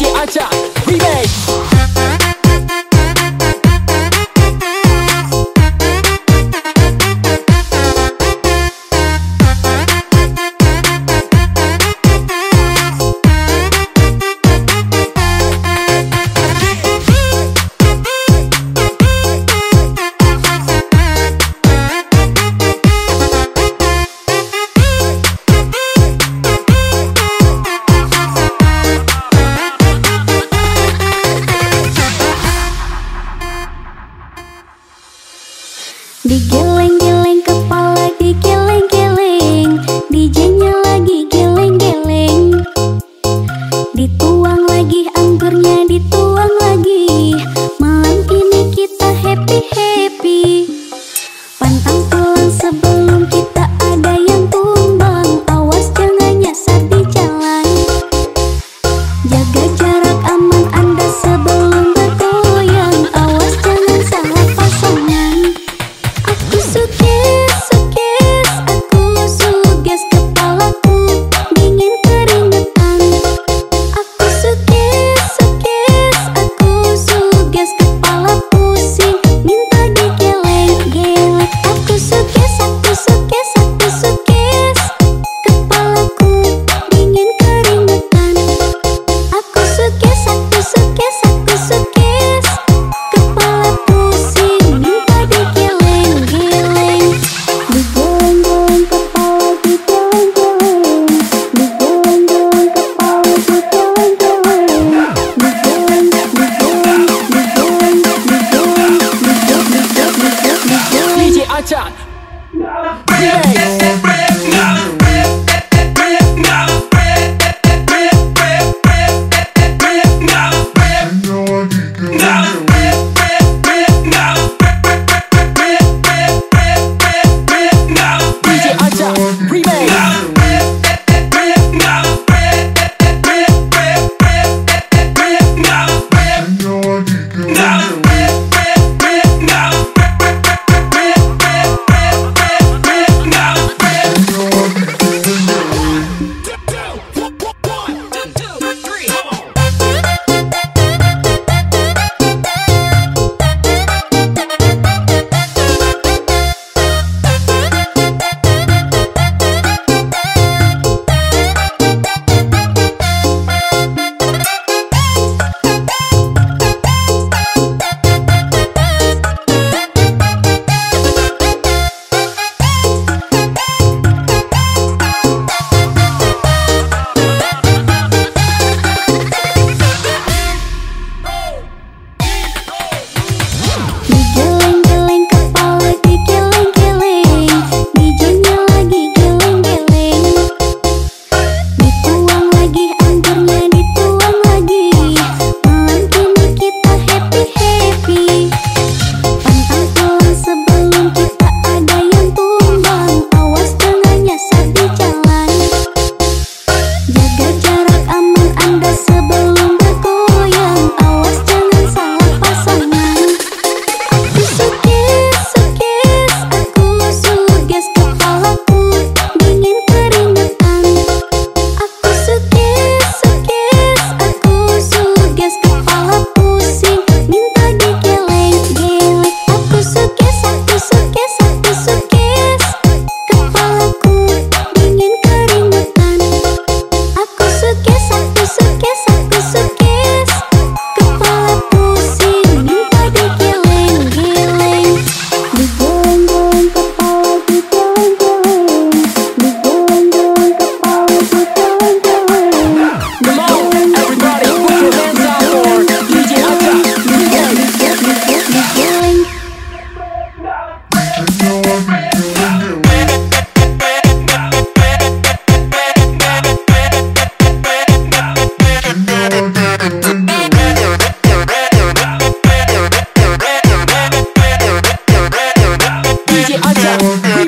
DJ Acha. Remake. beginning yeah.